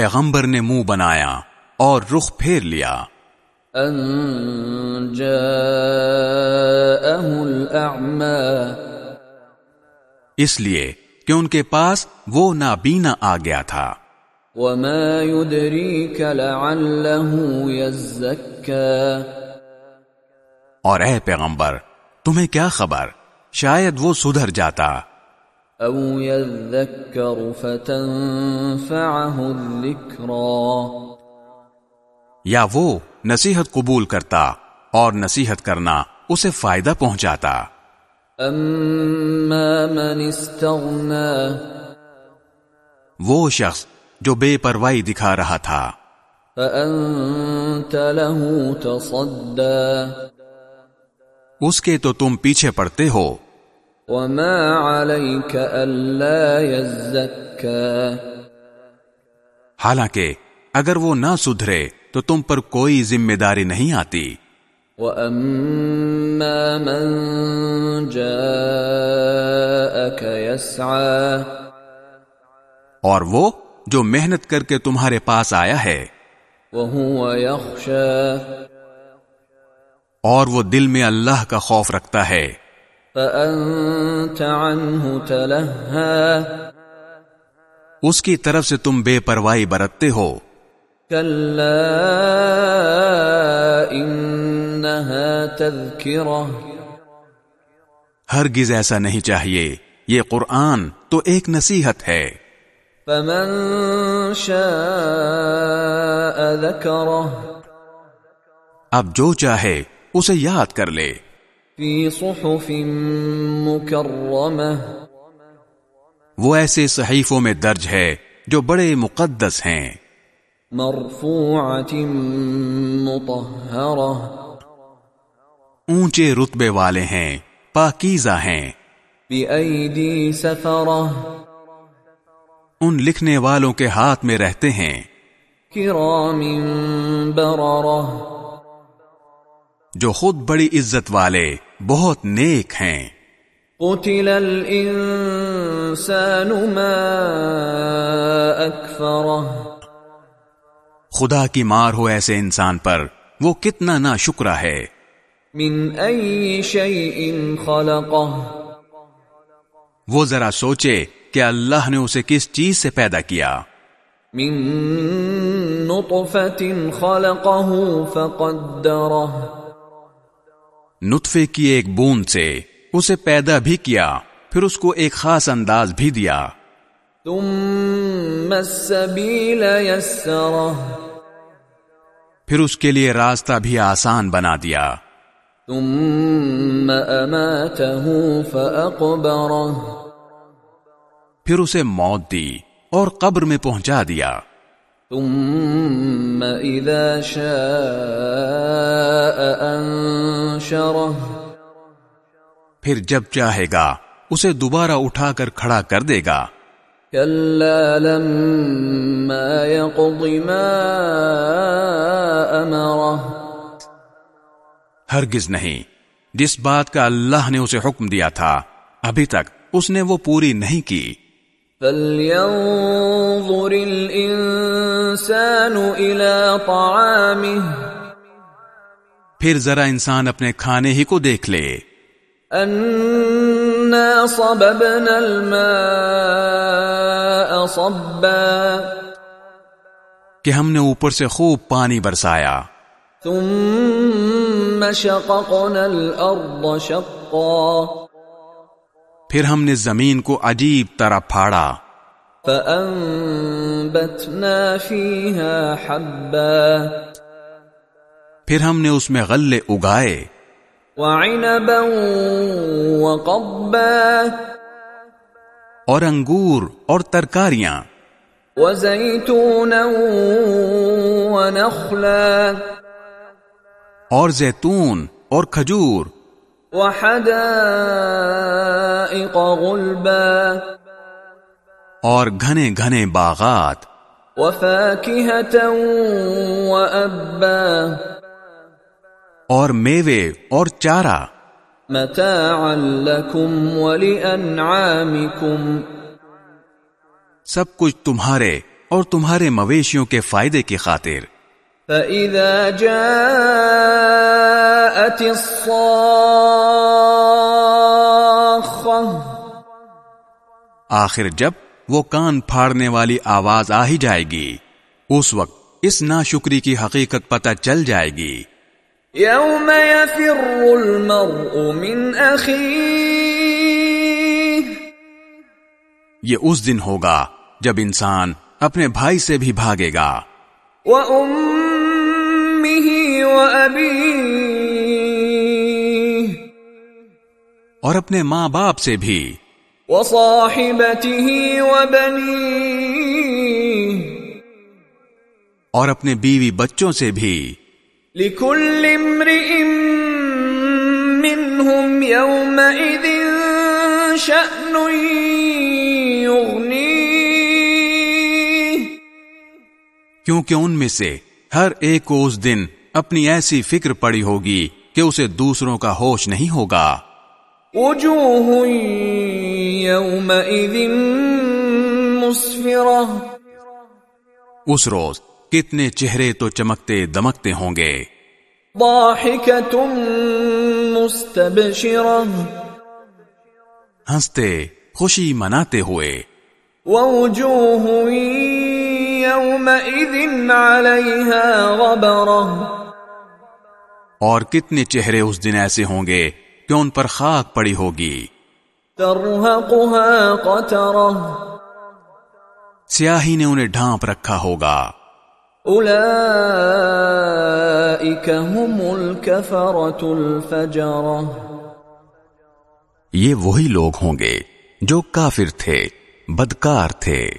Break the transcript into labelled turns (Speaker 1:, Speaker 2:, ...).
Speaker 1: پیغمبر نے منہ بنایا اور رخ پھیر لیا۔
Speaker 2: ان
Speaker 1: اس لیے کہ ان کے پاس وہ نابینا آ گیا تھا۔
Speaker 2: وما يدريك لعله يزكى۔
Speaker 1: اور اے پیغمبر تمہیں کیا خبر؟ شاید وہ سدھر جاتا۔
Speaker 2: او يذكر فتنفعه الذكرى.
Speaker 1: یا وہ نصیحت قبول کرتا اور نصیحت کرنا اسے فائدہ پہنچاتا۔
Speaker 2: اما من استغنى.
Speaker 1: وہ شخص جو بے پرواہی دکھا رہا تھا۔
Speaker 2: فانت له تصدى.
Speaker 1: اس کے تو تم پیچھے پڑتے ہو۔
Speaker 2: وما عليك الا يزكى
Speaker 1: حالانکہ اگر وہ نہ سدھرے تو تم پر کوئی ذمہ داری نہیں آتی۔
Speaker 2: واما من جاءك يسعى
Speaker 1: اور وہ جو محنت کر کے تمہارے پاس آیا ہے۔
Speaker 2: وهو يخشى
Speaker 1: اور وہ دل میں اللہ کا خوف رکھتا ہے۔
Speaker 2: فانت عنه تلهى
Speaker 1: اس کی طرف سے تم بے پرواہی برتتے ہو۔
Speaker 2: كلا انها تذكره
Speaker 1: ہرگز ایسا نہیں چاہیے۔ یہ قرآن تو ایک نصیحت ہے۔
Speaker 2: فمن شاء ذكره
Speaker 1: اب جو چاہے اسے یاد کر لے۔
Speaker 2: صحف مكرمه
Speaker 1: وہ ایسے صحیفوں میں درج ہے جو بڑے مقدس ہیں۔
Speaker 2: مرفوعه مطهره
Speaker 1: اونچے رتبے والے ہیں پاکیزہ ہیں۔
Speaker 2: بأيدي سفره
Speaker 1: ان لکھنے والوں کے ہاتھ میں رہتے ہیں۔
Speaker 2: كرام برره
Speaker 1: جو خود بڑی عزت والے بہت نیک ہیں۔
Speaker 2: قتل الإنسان ما أكفره۔
Speaker 1: خدا کی مار ہو ایسے انسان پر وہ کتنا نا شکرہ ہے۔
Speaker 2: من أي شيء خلقه۔
Speaker 1: وہ ذرا سوچے کہ اللہ نے اسے کس چیز سے پیدا کیا۔
Speaker 2: من نطفة خلقه فقدره۔
Speaker 1: نطفے کی ایک بوند سے اسے پیدا بھی کیا پھر اس کو ایک خاص انداز بھی دیا۔
Speaker 2: ثم يسره۔
Speaker 1: پھر اس کے لیے راستہ بھی آسان بنا دیا۔
Speaker 2: ثم فأقبره۔
Speaker 1: پھر اسے موت دی اور قبر میں پہنچا دیا۔
Speaker 2: ثم إذا شاء أنشره
Speaker 1: پھر جب چاہے گا اسے دوبارہ اٹھا کر کھڑا کر دے گا۔
Speaker 2: كلا لما يقض ما أمره
Speaker 1: ہرگز نہیں۔ جس بات کا اللہ نے اسے حکم دیا تھا ابھی تک اس نے وہ پوری نہیں کی۔
Speaker 2: فلينظر الإنسان إلى طعامه.
Speaker 1: پھر ذرا انسان اپنے کھانے ہی کو دیکھ لے۔
Speaker 2: أنا صببنا الماء صبا.
Speaker 1: کہ ہم نے اوپر سے خوب پانی برسایا۔
Speaker 2: ثم شققنا الأرض شقا.
Speaker 1: پھر ہم نے زمین کو عجیب طرح پھاڑا۔
Speaker 2: فأنبتنا فيها حبا
Speaker 1: پھر ہم نے اس میں غلے اگائے۔
Speaker 2: وعنبا وقبا
Speaker 1: اور انگور اور ترکاریاں۔
Speaker 2: وزيتونا ونخلا
Speaker 1: اور زیتون اور کھجور۔
Speaker 2: وحدائق غلبا
Speaker 1: اور گھنے گھنے باغات۔
Speaker 2: وأبا
Speaker 1: اور میوے اور چارہ۔
Speaker 2: متاعا لكم ولأنعامكم
Speaker 1: سب کچھ تمہارے اور تمہارے مویشیوں کے فائدے کی خاطر۔
Speaker 2: فَإِذَا جَاءَتِ الصَّاخَّةُ۔
Speaker 1: آخر جب وہ کان پھاڑنے والی آواز آ ہی جائے گی۔ اس وقت اس ناشکری کی حقیقت پتہ چل جائے گی۔
Speaker 2: يَوْمَ يَفِرُّ الْمَرْءُ مِنْ
Speaker 1: یہ اس دن ہوگا جب انسان اپنے بھائی سے بھی بھاگے گا۔
Speaker 2: وَأُمِّهِ وَأَبِيهِ۔
Speaker 1: اور اپنے ماں باپ سے بھی۔
Speaker 2: وَصَاحِبَتِهِ وَبَنِيهِ
Speaker 1: اور اپنے بیوی بچوں سے بھی
Speaker 2: لِكُلِّ امْرِئٍ مِّنْهُمْ يَوْمَئِذٍ شَأْنٌ يُغْنِيهِ.
Speaker 1: کیونکہ ان میں سے ہر ایک کو اس دن اپنی ایسی فکر پڑی ہوگی کہ اسے دوسروں کا ہوش نہیں ہوگا۔
Speaker 2: وجوه يومئذ مسفرة.
Speaker 1: اس روز کتنے چہرے تو چمکتے دمکتے ہوں گے؟ ہنستے خوشی مناتے ہوئے۔
Speaker 2: عليها غبرة.
Speaker 1: اور کتنے چہرے اس دن ایسے ہوں گے کہ ان پر خاک پڑی ہوگی؟
Speaker 2: ترهقها قترة.
Speaker 1: سیاہی نے انہیں ڈھانپ رکھا ہوگا۔
Speaker 2: أولئك هم الكفرة الفجرة.
Speaker 1: یہ وہی لوگ ہوں گے جو کافر تھے بدکار تھے۔